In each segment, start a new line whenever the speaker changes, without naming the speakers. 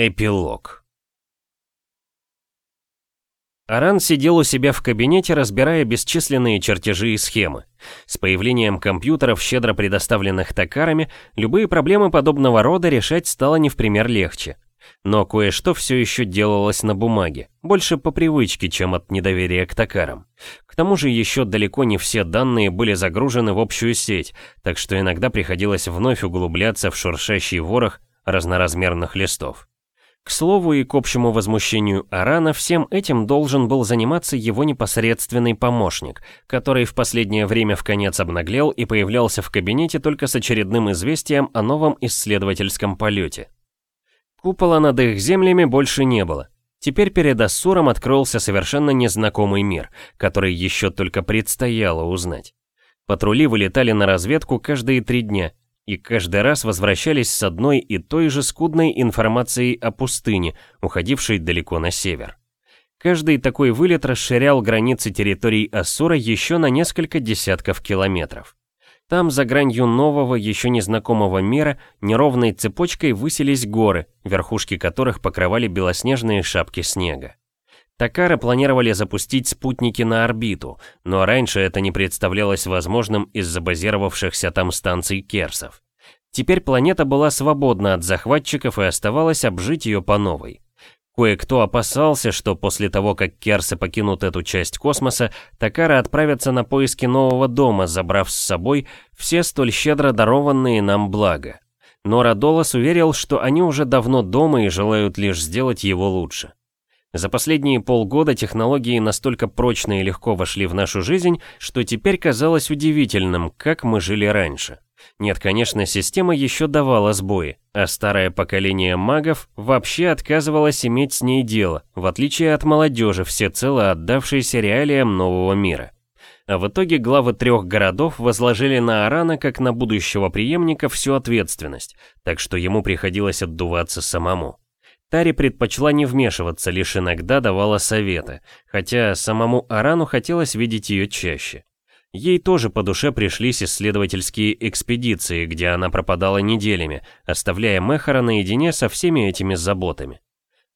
Эпилог Аран сидел у себя в кабинете, разбирая бесчисленные чертежи и схемы. С появлением компьютеров, щедро предоставленных токарами, любые проблемы подобного рода решать стало не в пример легче. Но кое-что все еще делалось на бумаге, больше по привычке, чем от недоверия к токарам. К тому же еще далеко не все данные были загружены в общую сеть, так что иногда приходилось вновь углубляться в шуршащий ворох разноразмерных листов. К слову и к общему возмущению Арана, всем этим должен был заниматься его непосредственный помощник, который в последнее время в конец обнаглел и появлялся в кабинете только с очередным известием о новом исследовательском полете. Купола над их землями больше не было. Теперь перед Ассуром открылся совершенно незнакомый мир, который еще только предстояло узнать. Патрули вылетали на разведку каждые три дня, и каждый раз возвращались с одной и той же скудной информацией о пустыне, уходившей далеко на север. Каждый такой вылет расширял границы территорий Ассура еще на несколько десятков километров. Там, за гранью нового, еще незнакомого мира, неровной цепочкой высились горы, верхушки которых покрывали белоснежные шапки снега. Такары планировали запустить спутники на орбиту, но раньше это не представлялось возможным из-за базировавшихся там станций Керсов. Теперь планета была свободна от захватчиков и оставалось обжить ее по новой. Кое-кто опасался, что после того, как Керсы покинут эту часть космоса, Такары отправятся на поиски нового дома, забрав с собой все столь щедро дарованные нам блага. Но Радолос уверил, что они уже давно дома и желают лишь сделать его лучше. За последние полгода технологии настолько прочно и легко вошли в нашу жизнь, что теперь казалось удивительным, как мы жили раньше. Нет, конечно, система еще давала сбои, а старое поколение магов вообще отказывалось иметь с ней дело, в отличие от молодежи, всецело отдавшейся реалиям нового мира. А в итоге главы трех городов возложили на Арана как на будущего преемника всю ответственность, так что ему приходилось отдуваться самому. Тари предпочла не вмешиваться, лишь иногда давала советы, хотя самому Арану хотелось видеть ее чаще. Ей тоже по душе пришлись исследовательские экспедиции, где она пропадала неделями, оставляя Мехара наедине со всеми этими заботами.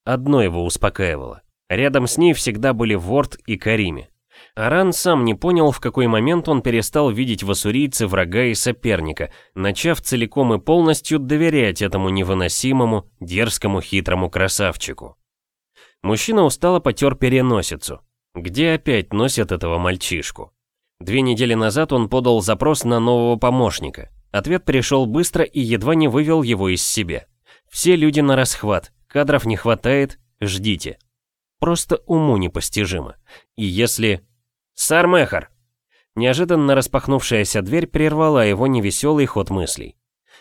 Одно его успокаивало. Рядом с ней всегда были Ворд и Карими. Аран сам не понял, в какой момент он перестал видеть в ассурийце врага и соперника, начав целиком и полностью доверять этому невыносимому, дерзкому, хитрому красавчику. Мужчина устало потер переносицу. Где опять носят этого мальчишку? Две недели назад он подал запрос на нового помощника. Ответ пришел быстро и едва не вывел его из себя. Все люди на расхват, кадров не хватает, ждите. Просто уму непостижимо. И если «Сэр Мехар!» Неожиданно распахнувшаяся дверь прервала его невеселый ход мыслей.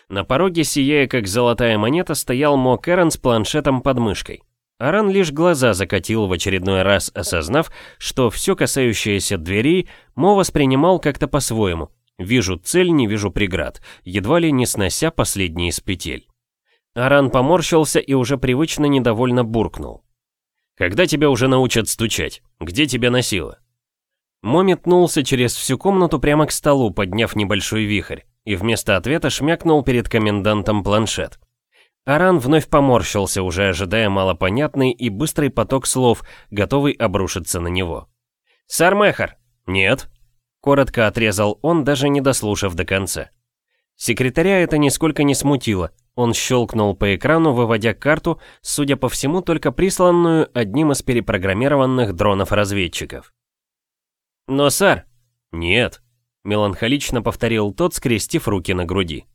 На пороге, сияя как золотая монета, стоял Мо Кэрон с планшетом под мышкой. Аран лишь глаза закатил в очередной раз, осознав, что все касающееся дверей Мо воспринимал как-то по-своему. Вижу цель, не вижу преград, едва ли не снося последние из петель. Аран поморщился и уже привычно недовольно буркнул. «Когда тебя уже научат стучать? Где тебя носило?» Мо метнулся через всю комнату прямо к столу, подняв небольшой вихрь, и вместо ответа шмякнул перед комендантом планшет. Аран вновь поморщился, уже ожидая малопонятный и быстрый поток слов, готовый обрушиться на него. «Сармехар!» «Нет!» Коротко отрезал он, даже не дослушав до конца. Секретаря это нисколько не смутило. Он щелкнул по экрану, выводя карту, судя по всему, только присланную одним из перепрограммированных дронов-разведчиков. «Но, сэр...» «Нет», — меланхолично повторил тот, скрестив руки на груди.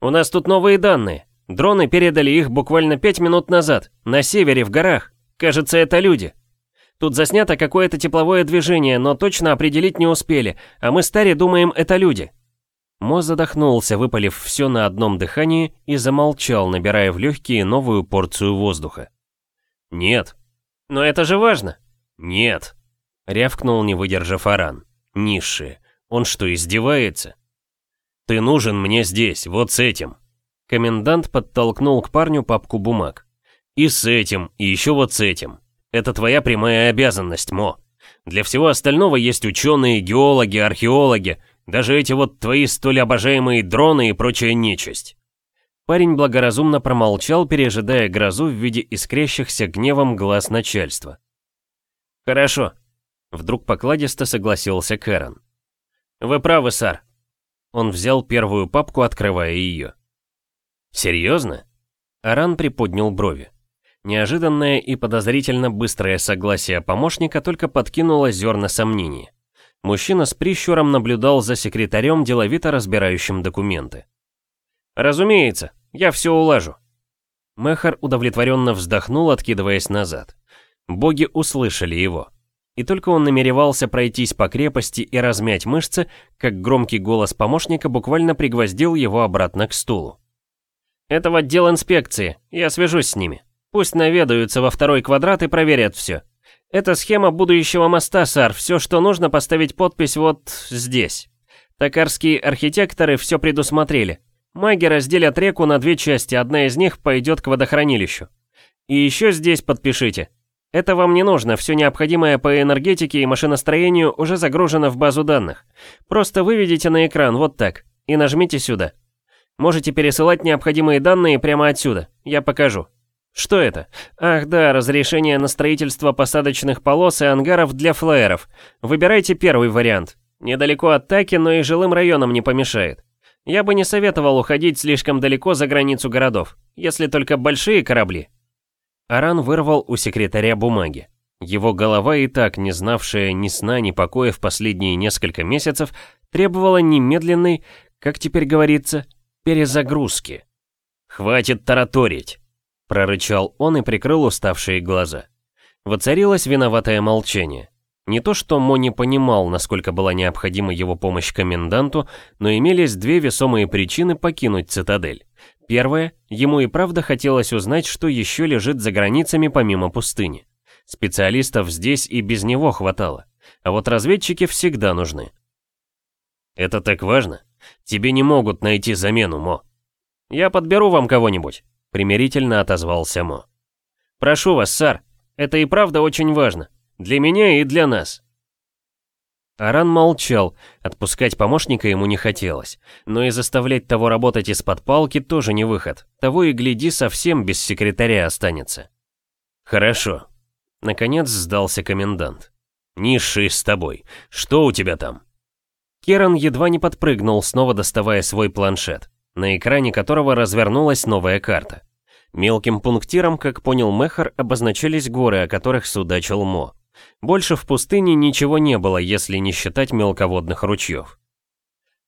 «У нас тут новые данные. Дроны передали их буквально пять минут назад, на севере, в горах. Кажется, это люди. Тут заснято какое-то тепловое движение, но точно определить не успели, а мы с Тари думаем, это люди». Мо задохнулся, выпалив все на одном дыхании, и замолчал, набирая в легкие новую порцию воздуха. «Нет». «Но это же важно». «Нет». Рявкнул, не выдержав Аран. Низшие. Он что, издевается? Ты нужен мне здесь, вот с этим. Комендант подтолкнул к парню папку бумаг. И с этим, и еще вот с этим. Это твоя прямая обязанность, Мо. Для всего остального есть ученые, геологи, археологи, даже эти вот твои столь обожаемые дроны и прочая нечисть. Парень благоразумно промолчал, пережидая грозу в виде искрящихся гневом глаз начальства. «Хорошо», — вдруг покладисто согласился Кэрон. «Вы правы, сэр». Он взял первую папку, открывая ее. «Серьезно?» Аран приподнял брови. Неожиданное и подозрительно быстрое согласие помощника только подкинуло зерна сомнений. Мужчина с прищуром наблюдал за секретарем, деловито разбирающим документы. «Разумеется, я все улажу». Мехар удовлетворенно вздохнул, откидываясь назад. Боги услышали его. И только он намеревался пройтись по крепости и размять мышцы, как громкий голос помощника буквально пригвоздил его обратно к стулу. «Это в отдел инспекции, я свяжусь с ними. Пусть наведаются во второй квадрат и проверят все. Это схема будущего моста, сэр, все, что нужно, поставить подпись вот здесь. Токарские архитекторы все предусмотрели. Маги разделят реку на две части, одна из них пойдет к водохранилищу. И еще здесь подпишите. Это вам не нужно, все необходимое по энергетике и машиностроению уже загружено в базу данных. Просто выведите на экран вот так и нажмите сюда. Можете пересылать необходимые данные прямо отсюда, я покажу. Что это? Ах да, разрешение на строительство посадочных полос и ангаров для флайеров. Выбирайте первый вариант. Недалеко от Таки, но и жилым районам не помешает. Я бы не советовал уходить слишком далеко за границу городов, если только большие корабли. Аран вырвал у секретаря бумаги. Его голова, и так не знавшая ни сна, ни покоя в последние несколько месяцев, требовала немедленной, как теперь говорится, перезагрузки. «Хватит тараторить!» — прорычал он и прикрыл уставшие глаза. Воцарилось виноватое молчание. Не то что Мо не понимал, насколько была необходима его помощь коменданту, но имелись две весомые причины покинуть цитадель. Первое, ему и правда хотелось узнать, что еще лежит за границами помимо пустыни. Специалистов здесь и без него хватало, а вот разведчики всегда нужны. «Это так важно? Тебе не могут найти замену, Мо». «Я подберу вам кого-нибудь», — примирительно отозвался Мо. «Прошу вас, сэр, это и правда очень важно. Для меня и для нас». Аран молчал, отпускать помощника ему не хотелось, но и заставлять того работать из-под палки тоже не выход, того и гляди совсем без секретаря останется. «Хорошо», — наконец сдался комендант. «Низший с тобой, что у тебя там?» Керан едва не подпрыгнул, снова доставая свой планшет, на экране которого развернулась новая карта. Мелким пунктиром, как понял Мехар, обозначались горы, о которых судачил Мо. Больше в пустыне ничего не было, если не считать мелководных ручьев.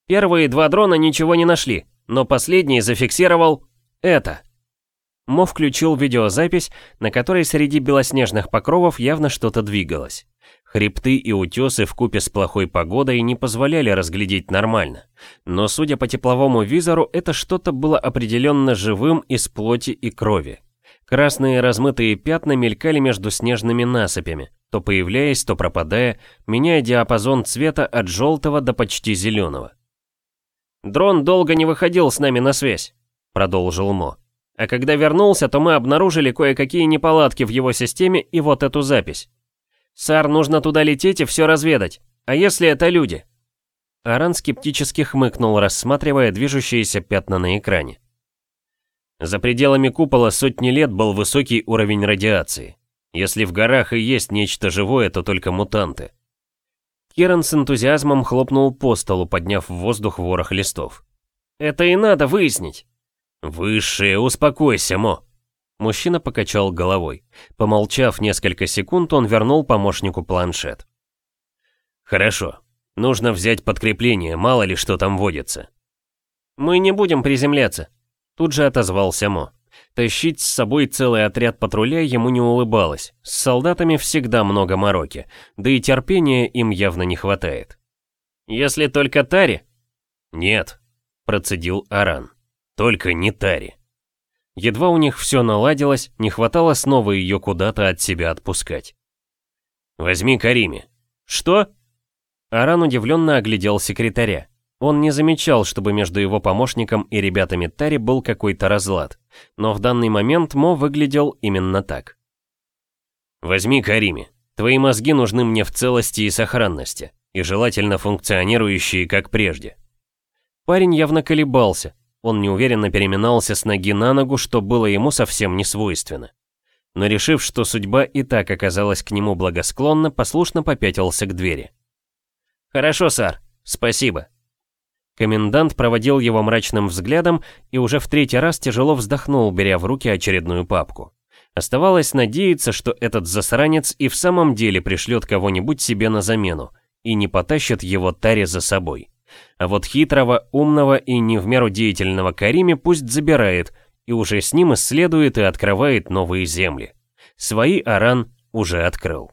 Первые два дрона ничего не нашли, но последний зафиксировал это. Мо включил видеозапись, на которой среди белоснежных покровов явно что-то двигалось. Хребты и утесы в купе с плохой погодой не позволяли разглядеть нормально. Но судя по тепловому визору, это что-то было определенно живым из плоти и крови. Красные размытые пятна мелькали между снежными насыпями, то появляясь, то пропадая, меняя диапазон цвета от желтого до почти зеленого. «Дрон долго не выходил с нами на связь», — продолжил Мо. «А когда вернулся, то мы обнаружили кое-какие неполадки в его системе и вот эту запись. Сар, нужно туда лететь и все разведать. А если это люди?» Аран скептически хмыкнул, рассматривая движущиеся пятна на экране. За пределами купола сотни лет был высокий уровень радиации. Если в горах и есть нечто живое, то только мутанты. Керан с энтузиазмом хлопнул по столу, подняв в воздух ворох листов. «Это и надо выяснить!» «Высшее, успокойся, Мо!» Мужчина покачал головой. Помолчав несколько секунд, он вернул помощнику планшет. «Хорошо. Нужно взять подкрепление, мало ли что там водится». «Мы не будем приземляться», Тут же отозвался Мо. Тащить с собой целый отряд патруля ему не улыбалось. С солдатами всегда много мороки, да и терпения им явно не хватает. «Если только Тари?» «Нет», — процедил Аран. «Только не Тари». Едва у них все наладилось, не хватало снова ее куда-то от себя отпускать. «Возьми Кариме». «Что?» Аран удивленно оглядел секретаря. Он не замечал, чтобы между его помощником и ребятами Тари был какой-то разлад, но в данный момент Мо выглядел именно так. «Возьми Карими. Твои мозги нужны мне в целости и сохранности, и желательно функционирующие как прежде». Парень явно колебался, Он неуверенно переминался с ноги на ногу, что было ему совсем не свойственно. Но решив, что судьба и так оказалась к нему благосклонна, послушно попятился к двери. «Хорошо, сэр. Спасибо». Комендант проводил его мрачным взглядом и уже в третий раз тяжело вздохнул, беря в руки очередную папку. Оставалось надеяться, что этот засранец и в самом деле пришлет кого-нибудь себе на замену и не потащит его Таре за собой. А вот хитрого, умного и не в меру деятельного Кариме пусть забирает и уже с ним исследует и открывает новые земли. Свои Аран уже открыл.